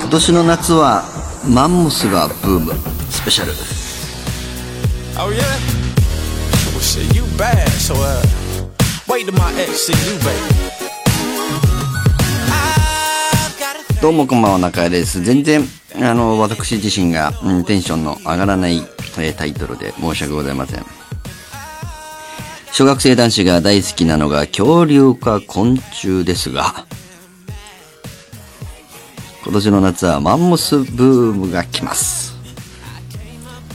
今年の夏はマンモスがブームスペシャル。どうもこんばんは中江です。全然あの私自身が、うんテンションの上がらない、えータイトルで申し訳ございません。小学生男子が大好きなのが恐竜か昆虫ですが今年の夏はマンモスブームが来ます。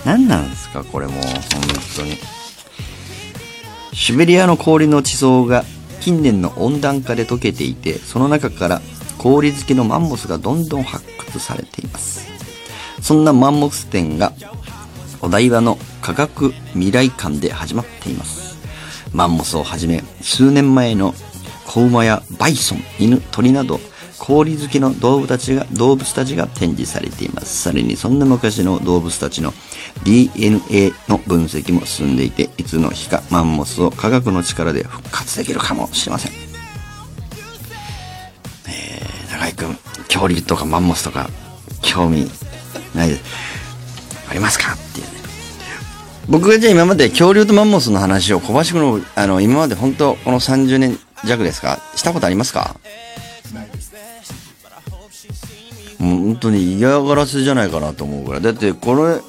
何なんですかこれもう。本当に。シベリアの氷の地層が近年の温暖化で溶けていてその中から氷付きのマンモスがどんどん発掘されています。そんなマンモス展がお台場の科学未来館で始まっています。マンモスをはじめ数年前の子馬やバイソン犬鳥など氷好きの動物たちが動物たちが展示されています。さらにそんな昔の動物たちの DNA の分析も進んでいていつの日かマンモスを科学の力で復活できるかもしれません。中井くん恐竜とかマンモスとか興味ないですありますか？っていうね。僕がじゃあ今まで恐竜とマンモスの話を小林君のあの今まで本当この30年弱ですか？したことありますか？もう本当に嫌がらせじゃないかなと思うぐらい。だってこれ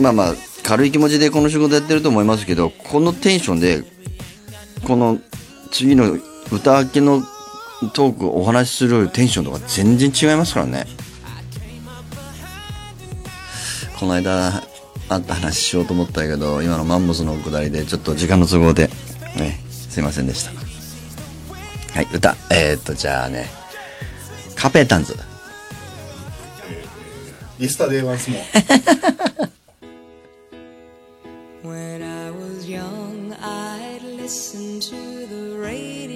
まあまあ軽い気持ちでこの仕事やってると思いますけどこのテンションでこの次の歌明けのトークお話しするテンションとか全然違いますからね。この間あった話しようと思ったけど今のマンモスのくだりでちょっと時間の都合で、ね、すいませんでした。はい歌。えー、っとじゃあねカペタンズ。リスタデーワンスモー When I was young, I'd listen to the radio,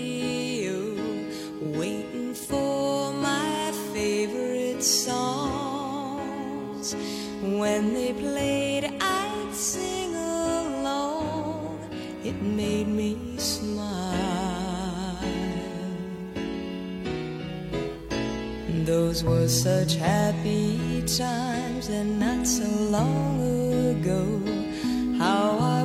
favorite songs. When they played, I'd sing along. It made me smile. Those were such happy times and not so long ago. How I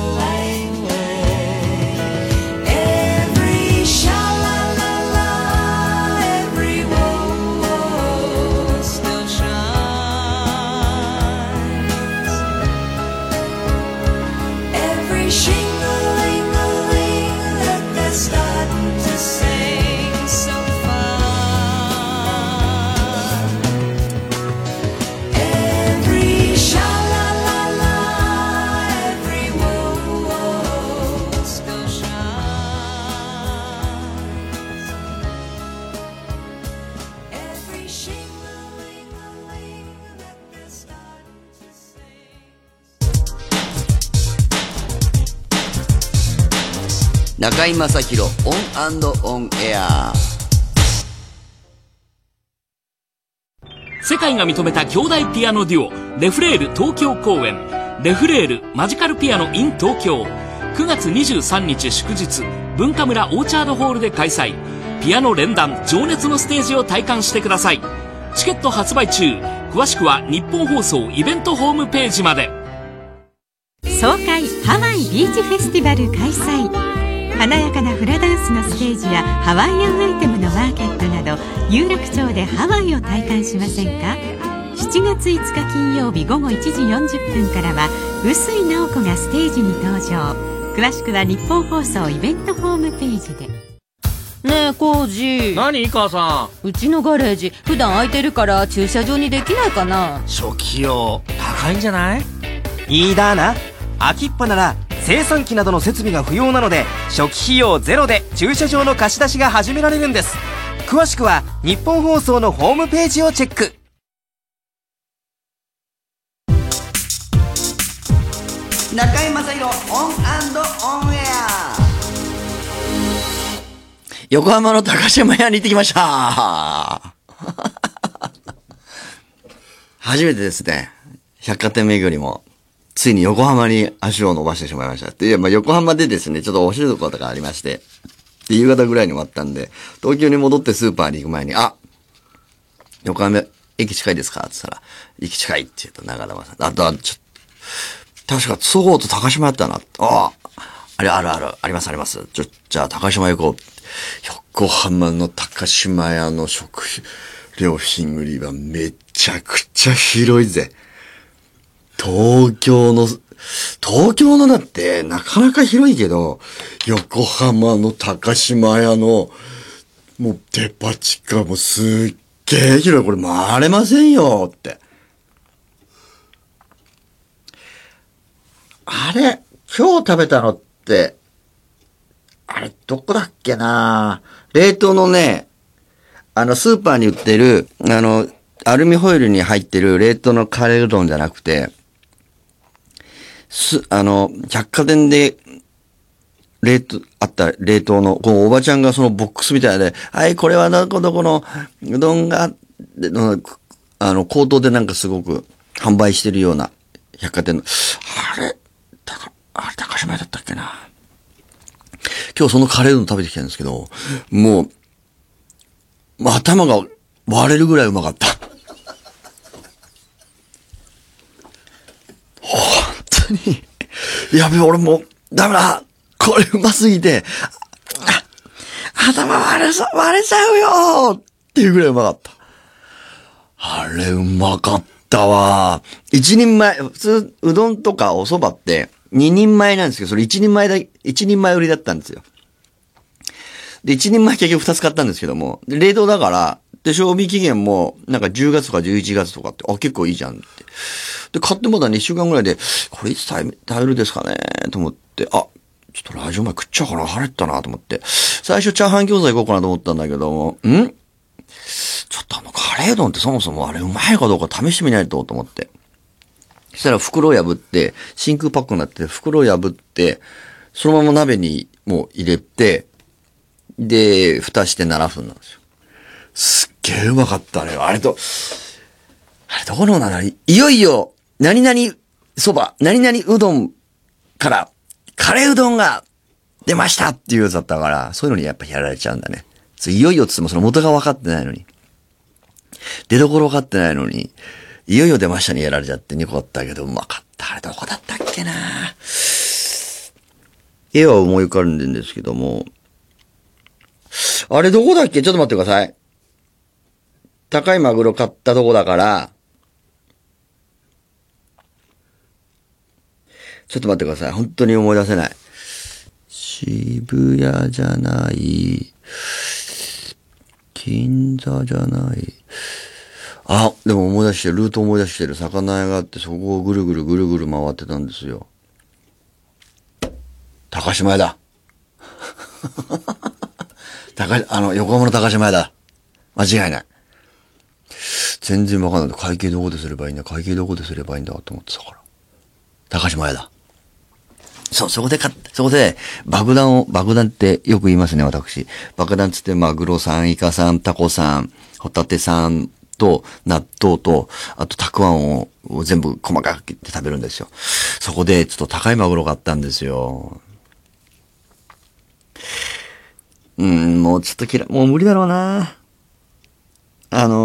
中居正広オンオンエア。世界が認めた兄弟ピアノデュオレフレール東京公演。レフレールマジカルピアノ in 東京。9月23日祝日 Bunkamura オーチャードホールで開催。ピアノ連弾情熱のステージを体感してください。チケット発売中。詳しくはニッポン放送イベントホームページまで。爽快ハワイビーチフェスティバル開催華やかなフラダンスのステージやハワイアンアイテムのマーケットなど有楽町でハワイを体感しませんか？7月5日金曜日午後1時40分からは臼井直子がステージに登場。詳しくは日本放送イベントホームページで。ねえコウジ。何母さうちのガレージ普段空いてるから駐車場にできないかな？初期費用高いんじゃない？いいだな。 akippa なら精算機などの設備が不要なので初期費用ゼロで駐車場の貸し出しが始められるんです。詳しくはニッポン放送のホームページをチェック。中居正広オンオンエア。横浜の高島屋に行ってきました。初めてですね。百貨店巡りも、ついに横浜に足を伸ばしてしまいました。で、いや、まあ横浜でですね、ちょっとお仕事がありまして、で、夕方ぐらいに終わったんで、東京に戻ってスーパーに行く前に、あ横浜駅近いですか？って言ったら、駅近いって言うと長玉さん。あとは、ちょっと、確か、そごうと高島やったな。ああ、あれ、あるある、ありますあります。ちょ、じゃあ高島行こう。横浜の高島屋の食料品売り場めちゃくちゃ広いぜ。東京の、東京のだってなかなか広いけど、横浜の高島屋の、もうデパ地下もすっげえ広い。これ回れませんよって。あれ、今日食べたのって、あれ、どこだっけな冷凍のね、あの、スーパーに売ってる、あの、アルミホイルに入ってる冷凍のカレーうどんじゃなくて、す、あの、百貨店で、冷凍、あった冷凍の、こう、おばちゃんがそのボックスみたいで、はい、これはどこどこのうどんが、でのあの、口頭でなんかすごく販売してるような百貨店の、あれ、たか、あれ、高島屋だったっけな。今日そのカレーうどん食べてきたんですけど、もう、まあ頭が割れるぐらいうまかった。本当に。やべ、俺もう、ダメだ。これうますぎて、あ頭割れさ、割れちゃうよっていうぐらいうまかった。あれうまかったわ。一人前、普通、うどんとかお蕎麦って、二人前なんですけど、それ一人前だ、一人前売りだったんですよ。で、一人前結局二つ買ったんですけども、冷凍だから、で、賞味期限も、なんか10月とか11月とかって、あ、結構いいじゃんって。で、買ってまだ2週間ぐらいで、これいつ食べ、るですかね？と思って、あ、ちょっとラジオ前食っちゃうかな、腹減ったなと思って。最初チャーハン餃子行こうかなと思ったんだけども、ん？ちょっとあのカレー丼ってそもそもあれうまいかどうか試してみないとと思って。そしたら袋を破って、真空パックになって、袋を破って、そのまま鍋にもう入れて、で、蓋して7分なんですよ。すげえうまかったね。あれと、あれどこのならいよいよ、何々そば、何々うどんから、カレーうどんが出ましたっていうやつだったから、そういうのにやっぱやられちゃうんだね。いよいよっつってもその元が分かってないのに。出所分かってないのに、いよいよ出ましたね、やられちゃって2個だったけど、うまかった。あれどこだったっけな？絵は思い浮かんでるんですけども、あれどこだっけ？ちょっと待ってください。高いマグロ買ったとこだから、ちょっと待ってください。本当に思い出せない。渋谷じゃない。銀座じゃない。あ、でも思い出してる、ルート思い出してる。魚屋があって、そこをぐるぐるぐるぐる回ってたんですよ。高島屋だ。高、あの、横浜の高島屋だ。間違いない。全然わかんない。会計どこですればいいんだ。会計どこですればいいんだと思ってたから。高島屋だ。そう、そこで買っそこで爆弾を、爆弾ってよく言いますね、私。爆弾つってマグロさん、イカさん、タコさん、ホタテさんと納豆と、あとたくあんを全部細かく切って食べるんですよ。そこでちょっと高いマグロ買ったんですよ。うん、もうちょっと嫌い、もう無理だろうな。あの、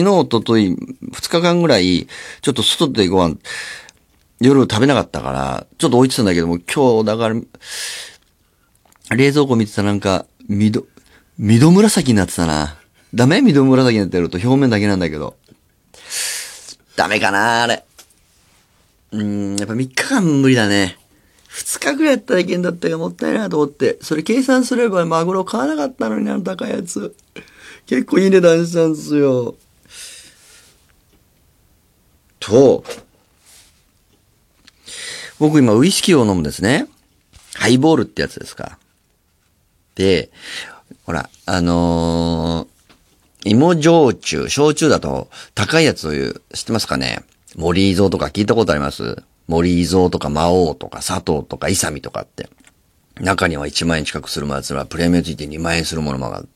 昨日、おととい、二日間ぐらい、ちょっと外でご飯、夜食べなかったから、ちょっと置いてたんだけども、今日、だから、冷蔵庫見てたらなんか、みど、みど紫になってたな。ダメ？みど紫になってると表面だけなんだけど。ダメかなあれ。うん、やっぱ3日間無理だね。2日ぐらいやったらいけんだったけどもったいないなと思って。それ計算すればマグロ買わなかったのにな、あの高いやつ。結構いい値段したんですよ。と、僕今ウイスキーを飲むんですね。ハイボールってやつですか。で、ほら、あのー、芋焼酎、焼酎だと高いやつを言う、知ってますかね森伊蔵とか聞いたことあります？森伊蔵とか魔王とか佐藤とかイサミとかって。中には1万円近くするやつらプレミアついて2万円するものもあっ。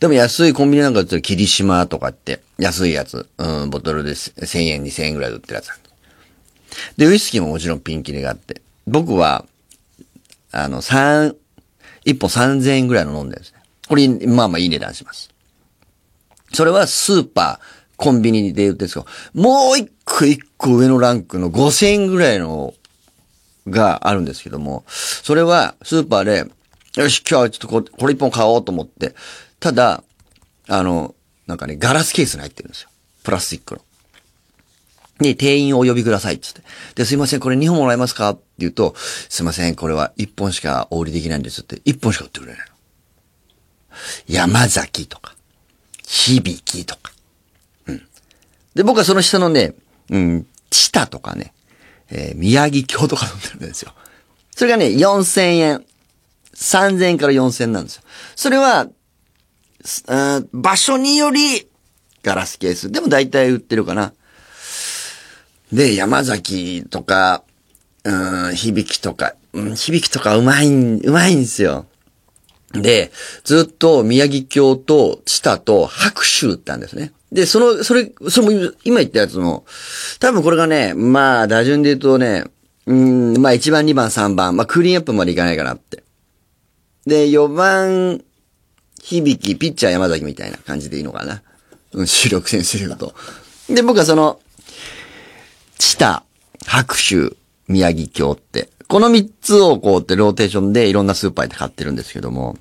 でも安いコンビニなんかだったら霧島とかって安いやつ、うん、ボトルで1000円2000円ぐらいで売ってるやつで、ウイスキーももちろんピンキリがあって。僕は、あの、三、一本3000円ぐらいの飲んでるんですね。これ、まあまあいい値段します。それはスーパー、コンビニで売ってるんですけど、もう一個一個上のランクの5000円ぐらいのがあるんですけども、それはスーパーで、よし、今日はちょっとここれ一本買おうと思って、ただ、あの、なんかね、ガラスケースに入ってるんですよ。プラスチックの。で、店員をお呼びくださいってって。で、すいません、これ2本もらえますかって言うと、すいません、これは1本しかお売りできないんですって。1本しか売ってくれないの。山崎とか、響きとか。うん。で、僕はその下のね、うん、チタとかね、えー宮城京とか飲んでるんですよ。それがね、4000円。3000円から4000円なんですよ。それは、場所により、ガラスケース。でも大体売ってるかな。で、山崎とか、うん、響きとか、うん、響とかうまいん、うまいんですよ。で、ずっと宮城京と知多と白州ってあるんですね。で、その、それ、それも今言ったやつの、多分これがね、まあ、打順で言うとね、うん、まあ1番、2番、3番、まあクリーンアップまでいかないかなって。で、4番、響き、ピッチャー山崎みたいな感じでいいのかな？うん、主力選手で言うと。で、僕はその、知多、白州、宮城京って、この三つをこうってローテーションでいろんなスーパーで買ってるんですけども、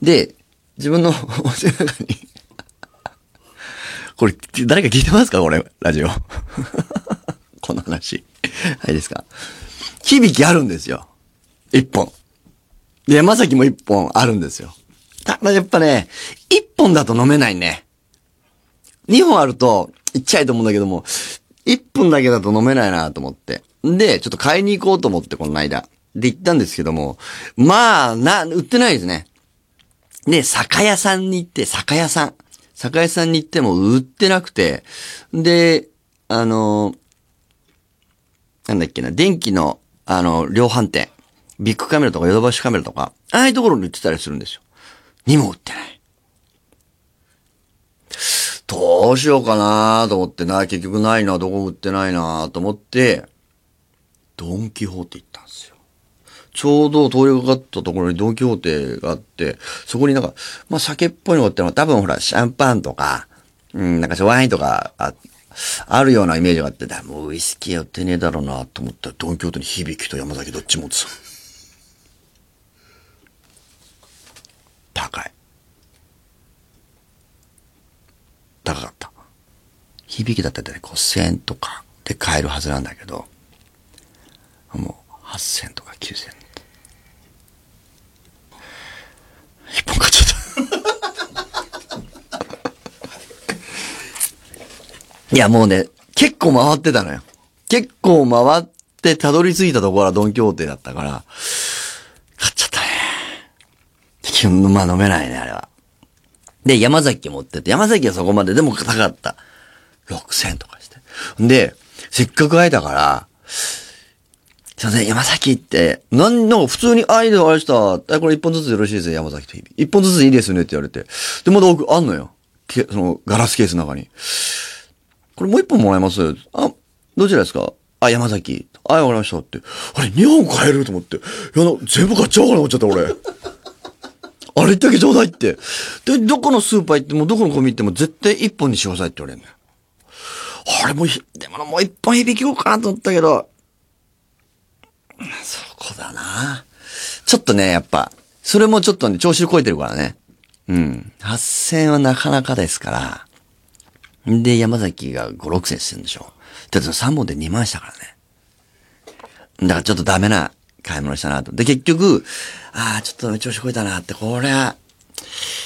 で、自分の お店の中に、これ、誰か聞いてますか？これ、ラジオ。この話。はいですか。響きあるんですよ。一本。で、山崎も一本あるんですよ。ただやっぱね、一本だと飲めないね。二本あると、いっちゃいと思うんだけども、一本だけだと飲めないなと思って。で、ちょっと買いに行こうと思って、この間。で、行ったんですけども、まあ、な、売ってないですね。で、酒屋さんに行って、酒屋さん。酒屋さんに行っても売ってなくて、で、あの、なんだっけな、電気の、あの、量販店。ビッグカメラとかヨドバシカメラとか、ああいうところに売ってたりするんですよ。にも売ってない。どうしようかなと思ってな、結局ないな、どこも売ってないなと思って、ドンキホーテ行ったんですよ。ちょうど通りかかったところにドンキホーテがあって、そこになんか、まあ酒っぽいのがあってのは多分ほら、シャンパンとか、うん、なんかワインとかああるようなイメージがあって、だもうウイスキーやってねえだろうなと思ったら、ドンキホーテに響きと山崎どっちもってさ。高い。高かった。響きだったらね、5000円とかで買えるはずなんだけど、もう8000とか9000円。一本買っちゃった。いや、もうね、結構回ってたのよ。結構回ってたどり着いたところはドンキホーテだったから、基本、まあ飲めないね、あれは。で、山崎持ってて、山崎はそこまで、でも高かった。6000とかして。で、せっかく会えたから、すいません、山崎って、なん、なんか普通に、あ、いいで、あれした。え、これ一本ずつよろしいですよ、山崎と日々。一本ずついいですよねって言われて。で、まだ奥、あんのよ。けその、ガラスケースの中に。これもう一本もらえます？あ、どちらですか？あ、山崎。あ、わかりましたって。あれ、二本買える？と思って。いや、全部買っちゃおうかな思っちゃった、俺。あれだけちょうだいって。で、どこのスーパー行っても、どこのコンビニ行っても、絶対一本にしてくださいって言われるんだよ。あれもひ、でももう一本響きようかなと思ったけど、そこだな。ちょっとね、やっぱ、それもちょっとね、調子を超えてるからね。うん。8000はなかなかですから。で、山崎が5、6千してるんでしょ。だって3本で2万したからね。だからちょっとダメな買い物したなと。で、結局、ああ、ちょっと調子超えたなって、これは、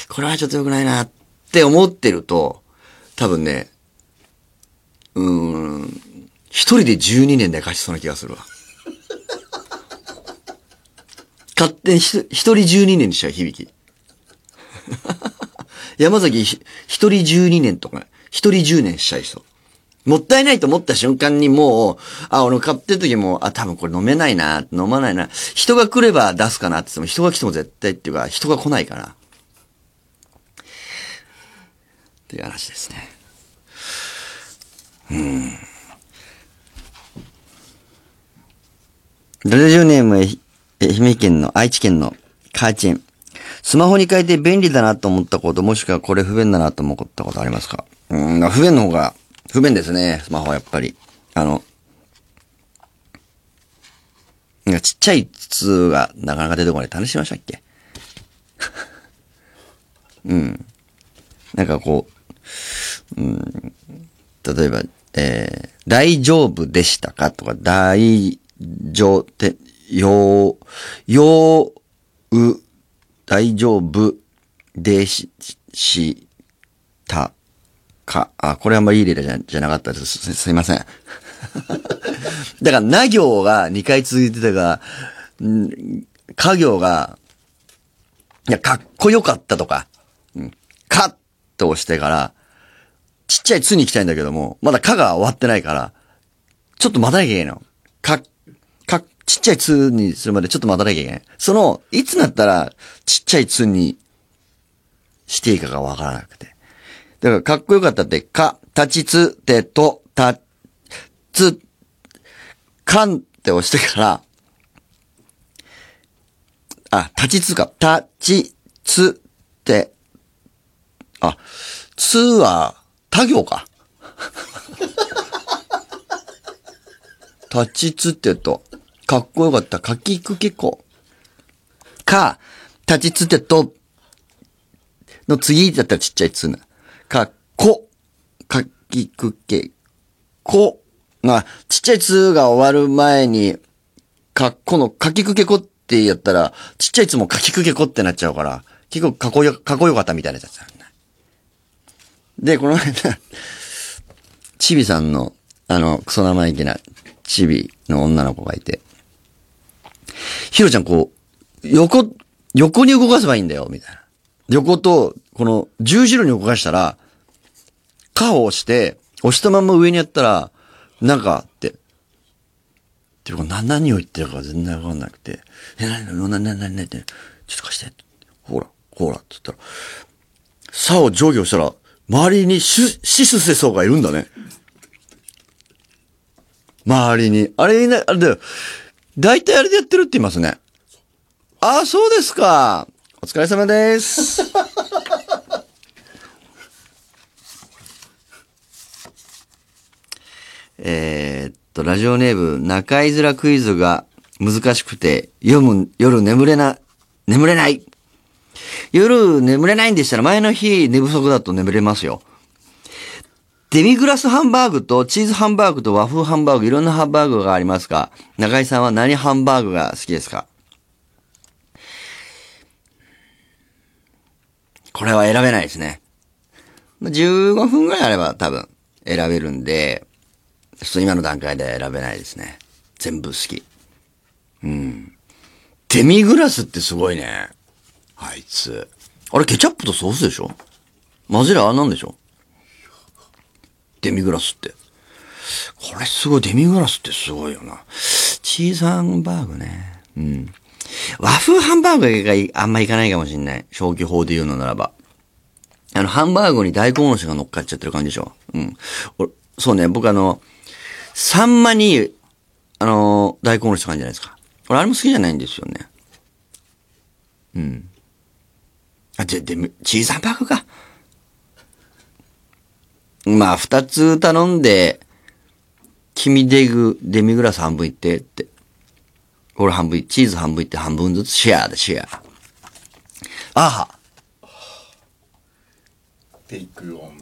これはちょっと良くないなって思ってると、多分ね、うーん、一人で12年で貸しそうな気がするわ。勝手に一人12年にしちゃう、響き。山崎一人12年とか、一人10年しちゃいそう。もったいないと思った瞬間にもう、あ、俺買ってる時も、あ、多分これ飲めないな、飲まないな。人が来れば出すかなって言っても、人が来ても絶対っていうか、人が来ないから。っていう話ですね。うん。ラジオネーム、え愛媛県の、愛知県の、カーチン。スマホに変えて便利だなと思ったこと、もしくはこれ不便だなと思ったことありますか？うん、不便の方が、不便ですね、スマホはやっぱり。あの、なんかちっちゃい筒がなかなか出てこない。試しましたっけ？うん。なんかこう、うん、例えば、えー、大丈夫でしたかとか、大丈夫、て、よう、よう、大丈夫でし、したか。あ、これはあんまいい例じゃじゃなかったです。すすいません。だから、な行が2回続いてたが、ん家行が、いや、かっこよかったとか、うんかっと押してから、ちっちゃいつに行きたいんだけども、まだかが終わってないから、ちょっと待たなきゃいけないの。か、か、ちっちゃいつにするまでちょっと待たなきゃいけない。その、いつなったら、ちっちゃいつにしていいかがわからなくて。だから、かっこよかったって、か、立ちつてと、た、つ、かんって押してから、あ、立ちつか、立ちつて、あ、つは、他行か。立ちつってと、かっこよかった、かきくけこ。か、立ちつてと、の次だったらちっちゃいつな。きくけ、こ、が、ちっちゃいつが終わる前に、かこの、かきくけこってやったら、ちっちゃいつもかきくけこってなっちゃうから、結構かっこよ、かっこよかったみたいなやつだったね。で、この間、チビさんの、あの、クソ生意気なチビの女の子がいて、ヒロちゃんこう、横、横に動かせばいいんだよ、みたいな。横と、この十字路に動かしたら、カを押して、押したまま上にやったら、なんかって。で、これ何何を言ってるか全然わかんなくて、え、なになになになになにちょっと貸して。ほら、ほら、って言ったら、さを上下をしたら、周りにシュシスセソがいるんだね。周りに。あれな、あれだよ。大体あれでやってるって言いますね。ああ、そうですか。お疲れ様です。えーっと、ラジオネーム、中居面クイズが難しくて、読む、夜眠れな、眠れない。夜眠れないんでしたら前の日寝不足だと眠れますよ。デミグラスハンバーグとチーズハンバーグと和風ハンバーグ、いろんなハンバーグがありますが、中井さんは何ハンバーグが好きですか？これは選べないですね。15分ぐらいあれば多分選べるんで、ちょっと今の段階で選べないですね。全部好き。うん。デミグラスってすごいね。あいつ。あれケチャップとソースでしょ？混ぜりゃああなんでしょ？デミグラスって。これすごい、デミグラスってすごいよな。チーズハンバーグね。うん。和風ハンバーグがあんまいかないかもしんない。消去法で言うのならば。あの、ハンバーグに大根おろしが乗っかっちゃってる感じでしょ？うん。そうね、僕あの、サンマに、あの、大根おろしとかあるじゃないですか。俺あれも好きじゃないんですよね。うん。あ、で、で、チーズハンバーグか。まあ、二つ頼んで、君デグ、デミグラス半分いってって。俺半分い、チーズ半分いって半分ずつシェアでシェア。あは。Take on me.「中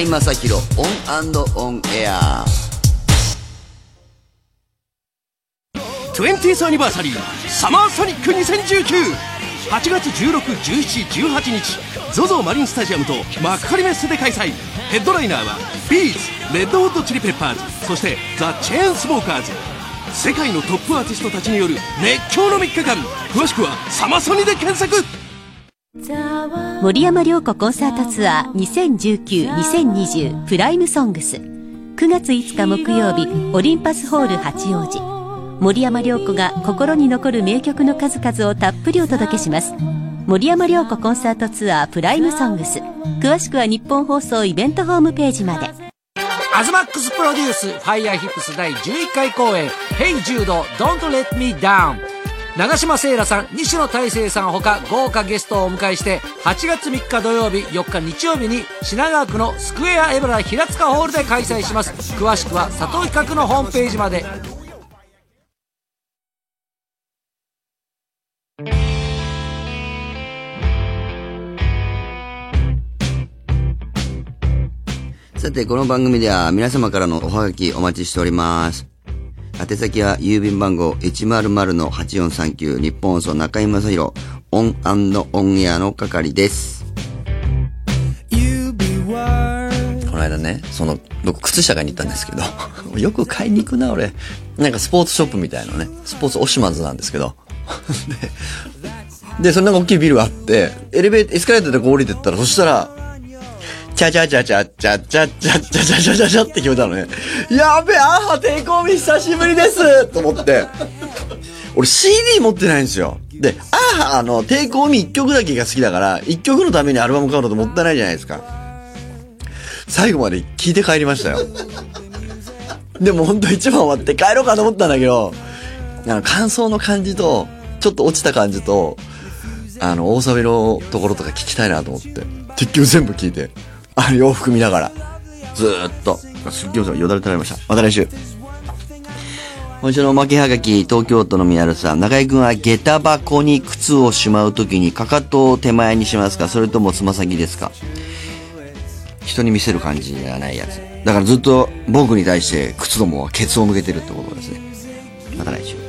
居正広オンオンエア。20th アニバーサリーサマーソニック20198月161718日 ZOZO マリンスタジアムと幕張メッセで開催。ヘッドライナーは B'z レッドホットチリペッパーズそしてザ・チェーンスモーカーズ。世界のトップアーティストたちによる熱狂の3日間。詳しくはサマソニで検索。森山良子コンサートツアー2019-2020 Prime Songs。9月5日木曜日オリンパスホール八王子。森山良子が心に残る名曲の数々をたっぷりお届けします。森山良子コンサートツアー Prime Songs。詳しくはニッポン放送イベントホームページまで。アズマックスプロデュースファイヤーヒップス第11回公演「Hey Judo Don't Let Me Down」長嶋聖羅さん西野大成さんほか豪華ゲストをお迎えして8月3日土曜日4日日曜日に品川区のスクエアエブラ平塚ホールで開催します詳しくは佐藤企画のホームページまでさて、この番組では皆様からのおはがきお待ちしております。宛先は郵便番号100-8439ニッポン放送中居正広オンオンエアの係です。この間ね、その、僕靴下買いに行ったんですけど、よく買いに行くな、俺。なんかスポーツショップみたいなね、スポーツオシマズなんですけど。で、で、そんな大きいビルがあって、エレベーター、エスカレーターでこう降りてったら、そしたら、チャチャチャチャチャチャチャチャチャチャチャチャって決めたのね。やべえ、アハ抵抗日久しぶりですと思って。俺 CD 持ってないんですよ。で、アーハの抵抗日1曲だけが好きだから、1曲のためにアルバム買うのともったいないじゃないですか。最後まで聞いて帰りましたよ。でも本当一番終わって帰ろうかと思ったんだけど、あの、感想の感じと、ちょっと落ちた感じと、あの、大サビのところとか聞きたいなと思って。結局全部聞いて、あの、洋服見ながら、ずーっと、すっげえよだれ垂られました。また来週。今週のおまけはがき、東京都の宮原さん。中居くんは下駄箱に靴をしまうときに、かかとを手前にしますか？それともつま先ですか？人に見せる感じじゃないやつ。だからずっと僕に対して靴どもはケツを向けてるってことですね。また来週。